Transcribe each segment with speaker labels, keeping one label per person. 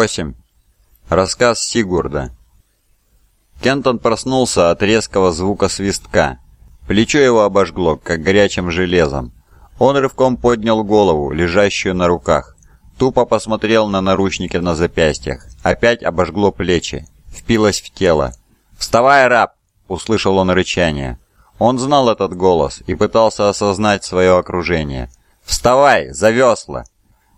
Speaker 1: 8. Рассказ Сигурда. Кентон проснулся от резкого звука свистка. Плечо его обожгло, как горячим железом. Он рывком поднял голову, лежащую на руках. Тупо посмотрел на наручники на запястьях. Опять обожгло плечи. Впилось в тело. «Вставай, раб!» — услышал он рычание. Он знал этот голос и пытался осознать свое окружение. «Вставай! За весла!»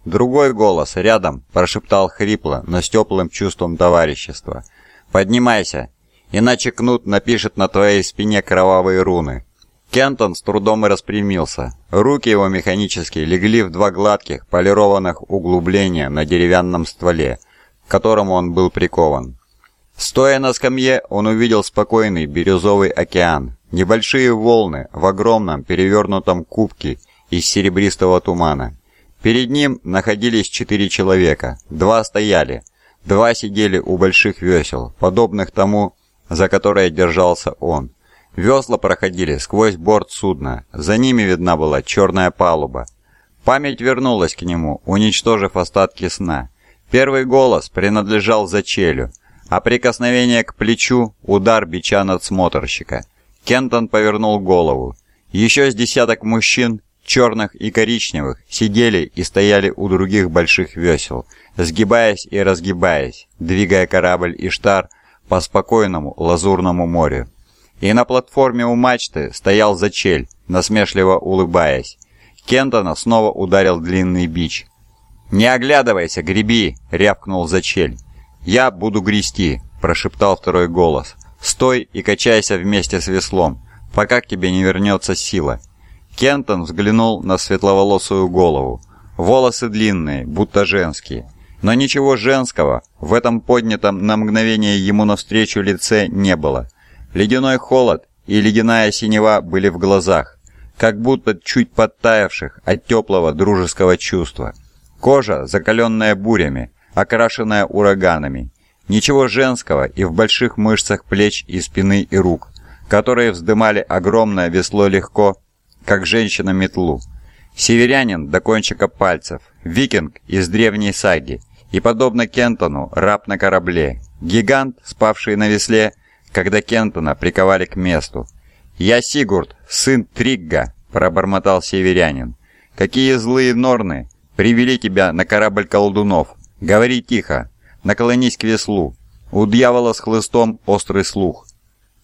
Speaker 1: Другой голос рядом прошептал хрипло, но с теплым чувством товарищества. «Поднимайся, иначе Кнут напишет на твоей спине кровавые руны». Кентон с трудом распрямился. Руки его механически легли в два гладких, полированных углубления на деревянном стволе, к которому он был прикован. Стоя на скамье, он увидел спокойный бирюзовый океан, небольшие волны в огромном перевернутом кубке из серебристого тумана. Перед ним находились четыре человека. Два стояли, два сидели у больших весел, подобных тому, за которое держался он. Весла проходили сквозь борт судна, за ними видна была черная палуба. Память вернулась к нему, уничтожив остатки сна. Первый голос принадлежал Зачелю, а прикосновение к плечу – удар бича надсмотрщика. Кентон повернул голову. Еще с десяток мужчин черных и коричневых, сидели и стояли у других больших весел, сгибаясь и разгибаясь, двигая корабль Иштар по спокойному лазурному морю. И на платформе у мачты стоял Зачель, насмешливо улыбаясь. Кентона снова ударил длинный бич. «Не оглядывайся, греби!» — рявкнул Зачель. «Я буду грести!» — прошептал второй голос. «Стой и качайся вместе с веслом, пока к тебе не вернется сила!» Кентон взглянул на светловолосую голову. Волосы длинные, будто женские. Но ничего женского в этом поднятом на мгновение ему навстречу лице не было. Ледяной холод и ледяная синева были в глазах, как будто чуть подтаявших от теплого дружеского чувства. Кожа, закаленная бурями, окрашенная ураганами. Ничего женского и в больших мышцах плеч и спины и рук, которые вздымали огромное весло легко как женщина метлу. Северянин до кончика пальцев, викинг из древней саги и, подобно Кентону, раб на корабле, гигант, спавший на весле, когда Кентона приковали к месту. «Я Сигурд, сын Тригга», — пробормотал северянин. «Какие злые норны привели тебя на корабль колдунов? Говори тихо, наклонись к веслу. У дьявола с хлыстом острый слух.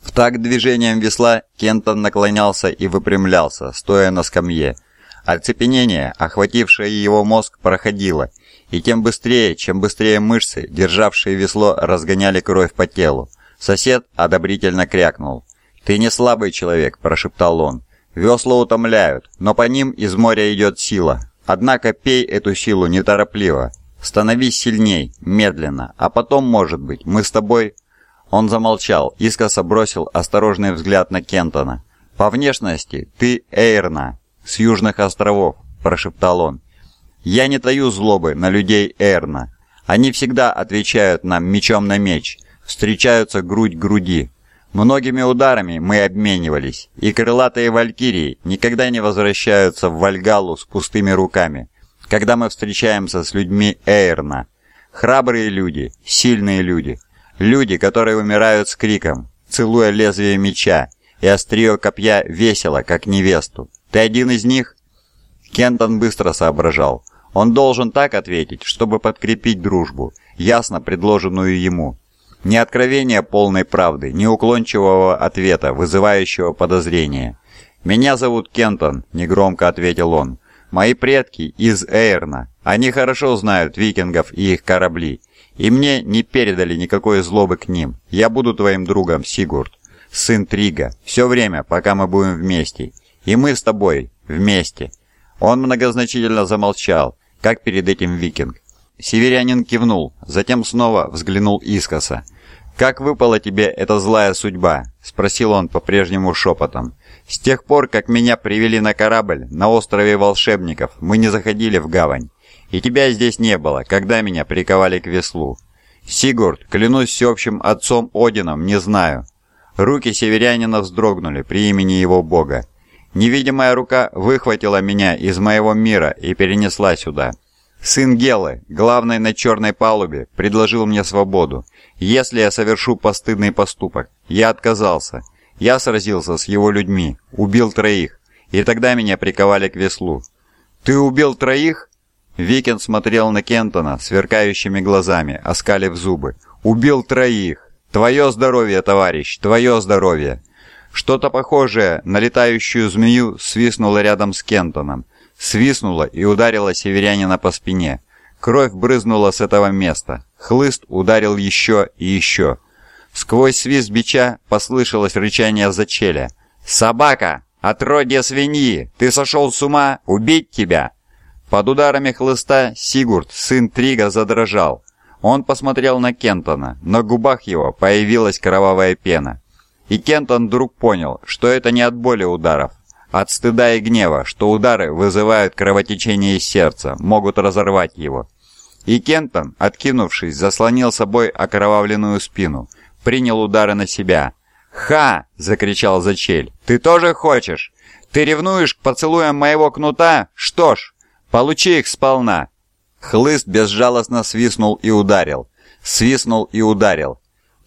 Speaker 1: В такт движением весла Кентон наклонялся и выпрямлялся, стоя на скамье. Оцепенение, охватившее его мозг, проходило, и тем быстрее, чем быстрее мышцы, державшие весло, разгоняли кровь по телу. Сосед одобрительно крякнул. «Ты не слабый человек», – прошептал он. «Весла утомляют, но по ним из моря идет сила. Однако пей эту силу неторопливо. Становись сильней, медленно, а потом, может быть, мы с тобой он замолчал, искоса бросил осторожный взгляд на Кентона. «По внешности ты Эйрна, с Южных островов», – прошептал он. «Я не таю злобы на людей Эйрна. Они всегда отвечают нам мечом на меч, встречаются грудь к груди. Многими ударами мы обменивались, и крылатые валькирии никогда не возвращаются в Вальгалу с пустыми руками, когда мы встречаемся с людьми Эйрна. Храбрые люди, сильные люди – Люди, которые умирают с криком, целуя лезвие меча, и острие копья весело, как невесту. Ты один из них?» Кентон быстро соображал. Он должен так ответить, чтобы подкрепить дружбу, ясно предложенную ему. Не откровение полной правды, не уклончивого ответа, вызывающего подозрения. «Меня зовут Кентон», — негромко ответил он. «Мои предки из Эйрна. Они хорошо знают викингов и их корабли. И мне не передали никакой злобы к ним. Я буду твоим другом, Сигурд, сын Трига, все время, пока мы будем вместе. И мы с тобой вместе». Он многозначительно замолчал, как перед этим викинг. Северянин кивнул, затем снова взглянул искоса. «Как выпала тебе эта злая судьба?» – спросил он по-прежнему шепотом. «С тех пор, как меня привели на корабль на острове волшебников, мы не заходили в гавань. И тебя здесь не было, когда меня приковали к веслу. Сигурд, клянусь всеобщим отцом Одином, не знаю». Руки северянина вздрогнули при имени его бога. Невидимая рука выхватила меня из моего мира и перенесла сюда. сын Гелы, главный на черной палубе, предложил мне свободу. Если я совершу постыдный поступок, я отказался. Я сразился с его людьми, убил троих, и тогда меня приковали к веслу. «Ты убил троих?» Викин смотрел на Кентона сверкающими глазами, оскалив зубы. «Убил троих! Твое здоровье, товарищ, твое здоровье!» Что-то похожее на летающую змею свистнуло рядом с Кентоном. Свистнуло и ударило северянина по спине. Кровь брызнула с этого места. Хлыст ударил еще и еще. Сквозь свист бича послышалось рычание зачеля. «Собака! Отродье свиньи! Ты сошел с ума? Убить тебя!» Под ударами хлыста Сигурд, сын Трига, задрожал. Он посмотрел на Кентона, на губах его появилась кровавая пена. И Кентон вдруг понял, что это не от боли ударов, от стыда и гнева, что удары вызывают кровотечение из сердца, могут разорвать его. И Кентон, откинувшись, заслонил собой окровавленную спину, принял удары на себя. «Ха!» — закричал Зачель. «Ты тоже хочешь? Ты ревнуешь к поцелуям моего кнута? Что ж, получи их сполна!» Хлыст безжалостно свистнул и ударил. Свистнул и ударил.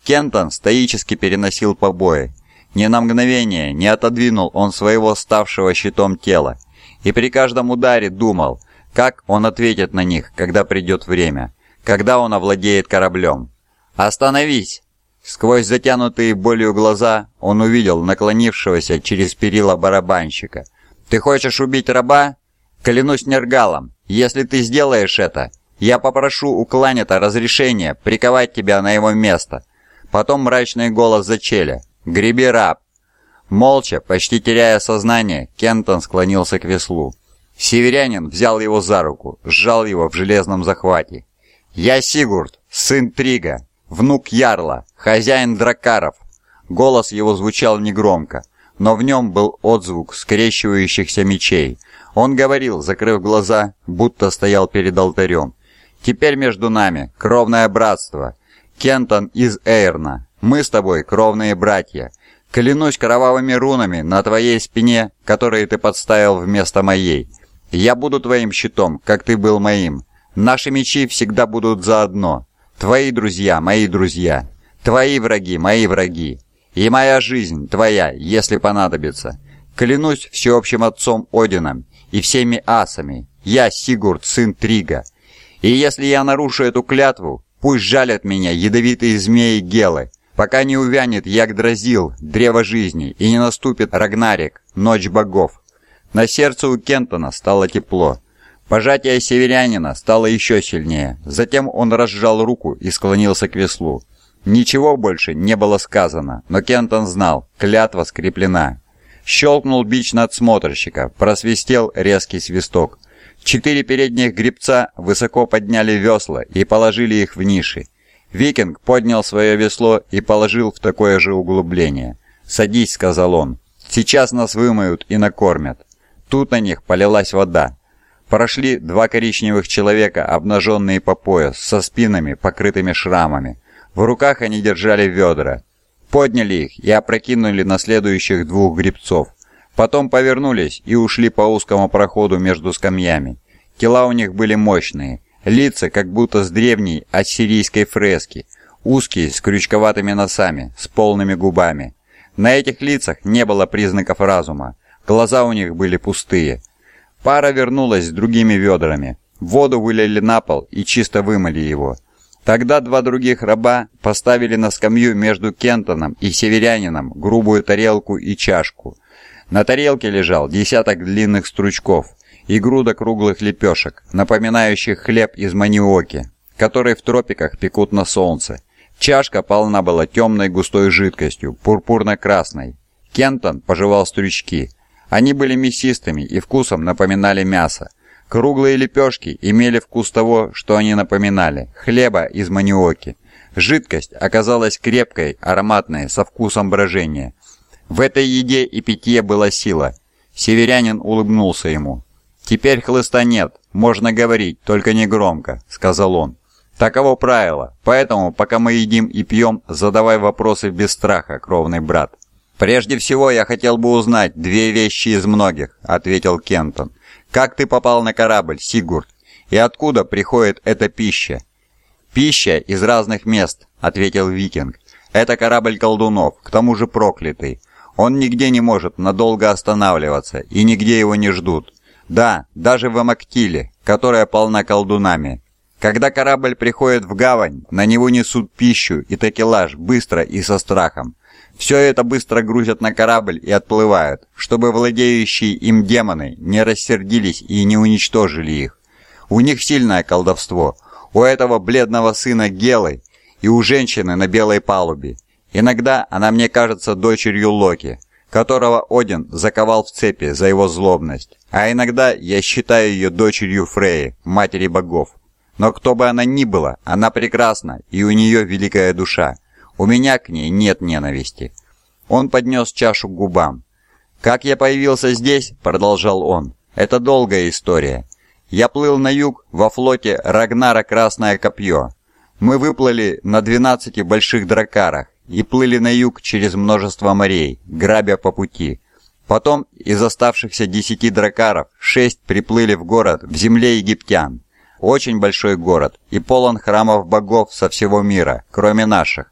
Speaker 1: Кентон стоически переносил побои. Ни на мгновение не отодвинул он своего ставшего щитом тела. И при каждом ударе думал, как он ответит на них, когда придет время, когда он овладеет кораблем. «Остановись!» Сквозь затянутые болью глаза он увидел наклонившегося через перила барабанщика. «Ты хочешь убить раба? Клянусь нергалом, если ты сделаешь это, я попрошу у Кланета разрешения приковать тебя на его место, Потом мрачный голос Зачеля. «Греби, раб!» Молча, почти теряя сознание, Кентон склонился к веслу. Северянин взял его за руку, сжал его в железном захвате. «Я Сигурд, сын Трига, внук Ярла, хозяин дракаров». Голос его звучал негромко, но в нем был отзвук скрещивающихся мечей. Он говорил, закрыв глаза, будто стоял перед алтарем. «Теперь между нами кровное братство, Кентон из Эйрна. Мы с тобой кровные братья. Клянусь кровавыми рунами на твоей спине, которые ты подставил вместо моей. Я буду твоим щитом, как ты был моим. Наши мечи всегда будут заодно. Твои друзья, мои друзья. Твои враги, мои враги. И моя жизнь твоя, если понадобится. Клянусь всеобщим отцом Одином и всеми асами. Я Сигурд, сын Трига. И если я нарушу эту клятву, Пусть жалят меня ядовитые змеи Гелы, пока не увянет Ягдразил, древо жизни, и не наступит Рагнарик, ночь богов. На сердце у Кентона стало тепло. Пожатие северянина стало еще сильнее. Затем он разжал руку и склонился к веслу. Ничего больше не было сказано, но Кентон знал, клятва скреплена. Щелкнул бич надсмотрщика, просвистел резкий свисток. Четыре передних гребца высоко подняли весла и положили их в ниши. Викинг поднял свое весло и положил в такое же углубление. «Садись», — сказал он. «Сейчас нас вымоют и накормят». Тут на них полилась вода. Прошли два коричневых человека, обнаженные по пояс, со спинами, покрытыми шрамами. В руках они держали ведра. Подняли их и опрокинули на следующих двух гребцов. Потом повернулись и ушли по узкому проходу между скамьями. Тела у них были мощные, лица как будто с древней ассирийской фрески, узкие, с крючковатыми носами, с полными губами. На этих лицах не было признаков разума, глаза у них были пустые. Пара вернулась с другими ведрами. Воду вылили на пол и чисто вымыли его. Тогда два других раба поставили на скамью между Кентоном и северянином грубую тарелку и чашку. На тарелке лежал десяток длинных стручков и груда круглых лепешек, напоминающих хлеб из маниоки, который в тропиках пекут на солнце. Чашка полна была темной густой жидкостью, пурпурно-красной. Кентон пожевал стручки. Они были мясистыми и вкусом напоминали мясо. Круглые лепешки имели вкус того, что они напоминали – хлеба из маниоки. Жидкость оказалась крепкой, ароматной, со вкусом брожения. В этой еде и питье была сила. Северянин улыбнулся ему. «Теперь хлыста нет, можно говорить, только не громко», — сказал он. «Таково правило, поэтому, пока мы едим и пьем, задавай вопросы без страха, кровный брат». «Прежде всего, я хотел бы узнать две вещи из многих», — ответил Кентон. «Как ты попал на корабль, Сигурд? И откуда приходит эта пища? «Пища из разных мест», — ответил викинг. «Это корабль колдунов, к тому же проклятый. Он нигде не может надолго останавливаться, и нигде его не ждут. Да, даже в Амактиле, которая полна колдунами. Когда корабль приходит в гавань, на него несут пищу и такелаж быстро и со страхом. Все это быстро грузят на корабль и отплывают, чтобы владеющие им демоны не рассердились и не уничтожили их. У них сильное колдовство. У этого бледного сына Гелы и у женщины на белой палубе. Иногда она мне кажется дочерью Локи, которого Один заковал в цепи за его злобность. А иногда я считаю ее дочерью Фреи, матери богов. Но кто бы она ни была, она прекрасна, и у нее великая душа. У меня к ней нет ненависти». Он поднес чашу к губам. «Как я появился здесь?» – продолжал он. «Это долгая история. Я плыл на юг во флоте Рагнара Красное Копье. Мы выплыли на 12 больших дракарах и плыли на юг через множество морей, грабя по пути. Потом из оставшихся десяти дракаров шесть приплыли в город в земле египтян. Очень большой город и полон храмов богов со всего мира, кроме наших.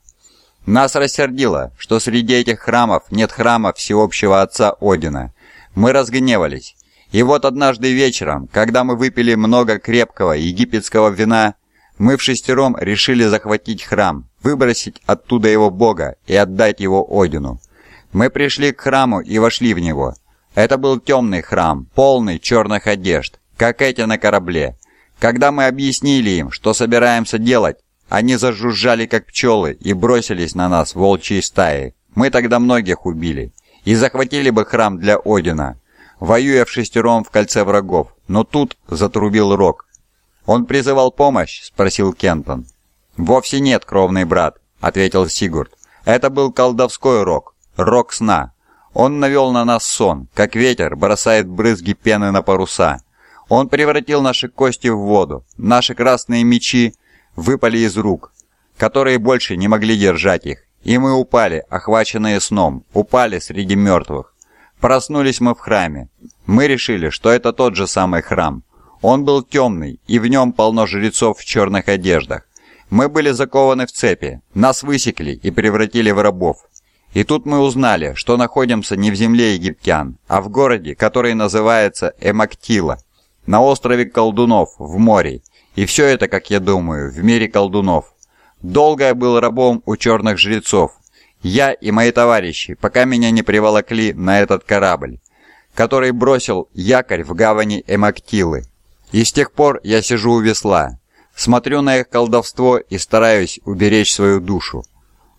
Speaker 1: Нас рассердило, что среди этих храмов нет храма всеобщего отца Одина. Мы разгневались. И вот однажды вечером, когда мы выпили много крепкого египетского вина, мы в шестером решили захватить храм, выбросить оттуда его бога и отдать его Одину. Мы пришли к храму и вошли в него. Это был темный храм, полный черных одежд, как эти на корабле. Когда мы объяснили им, что собираемся делать, они зажужжали, как пчелы, и бросились на нас волчьей стаи. Мы тогда многих убили. И захватили бы храм для Одина, воюя в шестером в кольце врагов. Но тут затрубил Рок. «Он призывал помощь?» – спросил Кентон. «Вовсе нет, кровный брат», – ответил Сигурд. «Это был колдовской Рок, Рок сна. Он навел на нас сон, как ветер бросает брызги пены на паруса». Он превратил наши кости в воду, наши красные мечи выпали из рук, которые больше не могли держать их, и мы упали, охваченные сном, упали среди мертвых. Проснулись мы в храме. Мы решили, что это тот же самый храм. Он был темный, и в нем полно жрецов в черных одеждах. Мы были закованы в цепи, нас высекли и превратили в рабов. И тут мы узнали, что находимся не в земле египтян, а в городе, который называется Эмактила – на острове колдунов, в море. И все это, как я думаю, в мире колдунов. Долго я был рабом у черных жрецов. Я и мои товарищи, пока меня не приволокли на этот корабль, который бросил якорь в гавани Эмактилы. И с тех пор я сижу у весла, смотрю на их колдовство и стараюсь уберечь свою душу.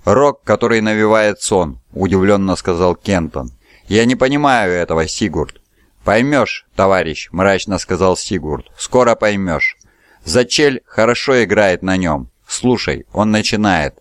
Speaker 1: «Рок, который навевает сон», — удивленно сказал Кентон. «Я не понимаю этого, Сигурд. «Поймешь, товарищ», — мрачно сказал Сигурд. «Скоро поймешь. Зачель хорошо играет на нем. Слушай, он начинает».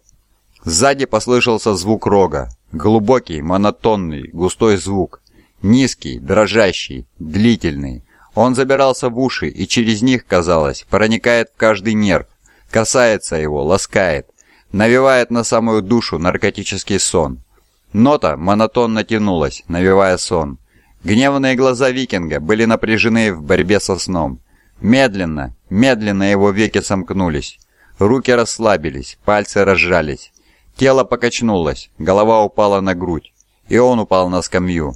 Speaker 1: Сзади послышался звук рога. Глубокий, монотонный, густой звук. Низкий, дрожащий, длительный. Он забирался в уши, и через них, казалось, проникает в каждый нерв. Касается его, ласкает. Навевает на самую душу наркотический сон. Нота монотонно тянулась, навевая сон. Гневные глаза викинга были напряжены в борьбе со сном. Медленно, медленно его веки сомкнулись. Руки расслабились, пальцы разжались. Тело покачнулось, голова упала на грудь, и он упал на скамью.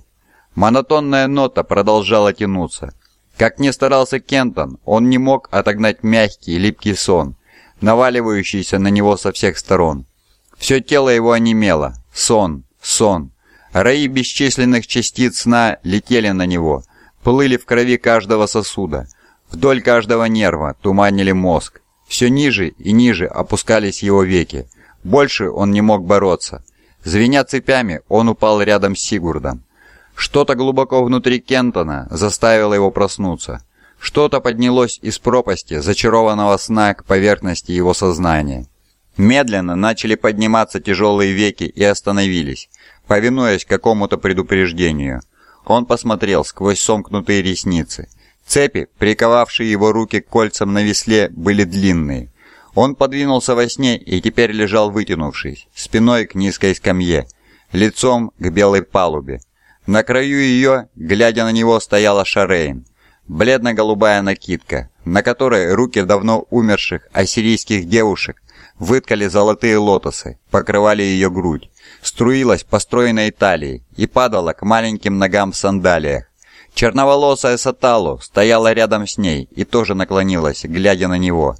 Speaker 1: Монотонная нота продолжала тянуться. Как ни старался Кентон, он не мог отогнать мягкий, липкий сон, наваливающийся на него со всех сторон. Все тело его онемело. Сон, сон. Раи бесчисленных частиц сна летели на него, плыли в крови каждого сосуда, вдоль каждого нерва туманили мозг. Все ниже и ниже опускались его веки. Больше он не мог бороться. Звеня цепями, он упал рядом с Сигурдом. Что-то глубоко внутри Кентона заставило его проснуться. Что-то поднялось из пропасти зачарованного сна к поверхности его сознания. Медленно начали подниматься тяжелые веки и остановились повинуясь какому-то предупреждению. Он посмотрел сквозь сомкнутые ресницы. Цепи, приковавшие его руки к кольцам на весле, были длинные. Он подвинулся во сне и теперь лежал вытянувшись, спиной к низкой скамье, лицом к белой палубе. На краю ее, глядя на него, стояла Шарейн. бледно-голубая накидка, на которой руки давно умерших ассирийских девушек выткали золотые лотосы, покрывали ее грудь, струилась по стройной и падала к маленьким ногам в сандалиях. Черноволосая Саталу стояла рядом с ней и тоже наклонилась, глядя на него.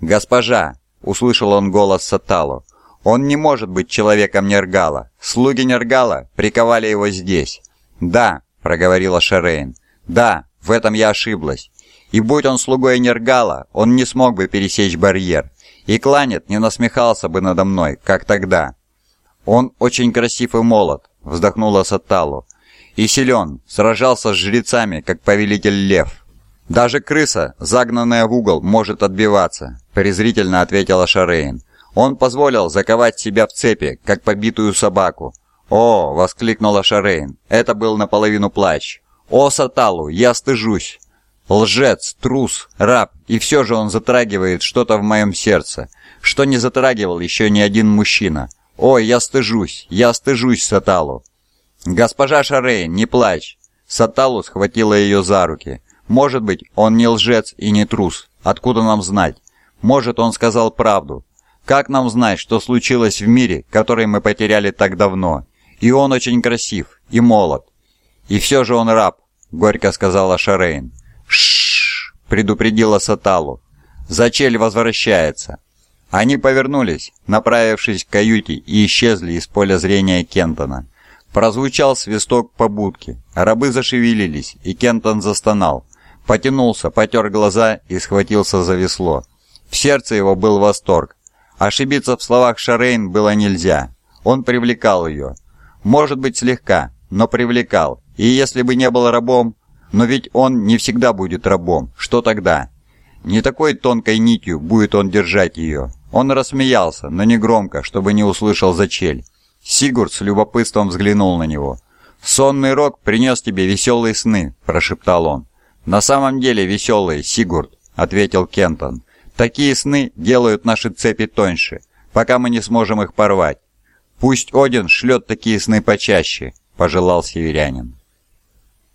Speaker 1: «Госпожа!» — услышал он голос Саталу. «Он не может быть человеком Нергала. Слуги Нергала приковали его здесь». «Да», — проговорила Шерейн. «Да, в этом я ошиблась. И будь он слугой Нергала, он не смог бы пересечь барьер. И Кланет не насмехался бы надо мной, как тогда. Он очень красив и молод, вздохнула Саталу. И силен, сражался с жрецами, как повелитель лев. Даже крыса, загнанная в угол, может отбиваться, презрительно ответила Шарейн. Он позволил заковать себя в цепи, как побитую собаку. «О!» — воскликнула Шарейн. Это был наполовину плач. «О, Саталу, я стыжусь!» Лжец, трус, раб, и все же он затрагивает что-то в моем сердце, что не затрагивал еще ни один мужчина. Ой, я стыжусь, я стыжусь Саталу. Госпожа Шарейн, не плачь. Саталу схватила ее за руки. Может быть, он не лжец и не трус. Откуда нам знать? Может, он сказал правду. Как нам знать, что случилось в мире, который мы потеряли так давно? И он очень красив, и молод. И все же он раб, горько сказала Шарейн. Шш, предупредила Саталу. Зачель возвращается. Они повернулись, направившись к каюте, и исчезли из поля зрения Кентона. Прозвучал свисток побудки, рабы зашевелились, и Кентон застонал. Потянулся, потер глаза и схватился за весло. В сердце его был восторг. Ошибиться в словах Шарейн было нельзя. Он привлекал ее. Может быть, слегка, но привлекал. И если бы не был рабом, но ведь он не всегда будет рабом. Что тогда? Не такой тонкой нитью будет он держать ее. Он рассмеялся, но не громко, чтобы не услышал зачель. Сигурд с любопытством взглянул на него. «Сонный рок принес тебе веселые сны», – прошептал он. «На самом деле веселые, Сигурд», – ответил Кентон. «Такие сны делают наши цепи тоньше, пока мы не сможем их порвать. Пусть Один шлет такие сны почаще», – пожелал северянин.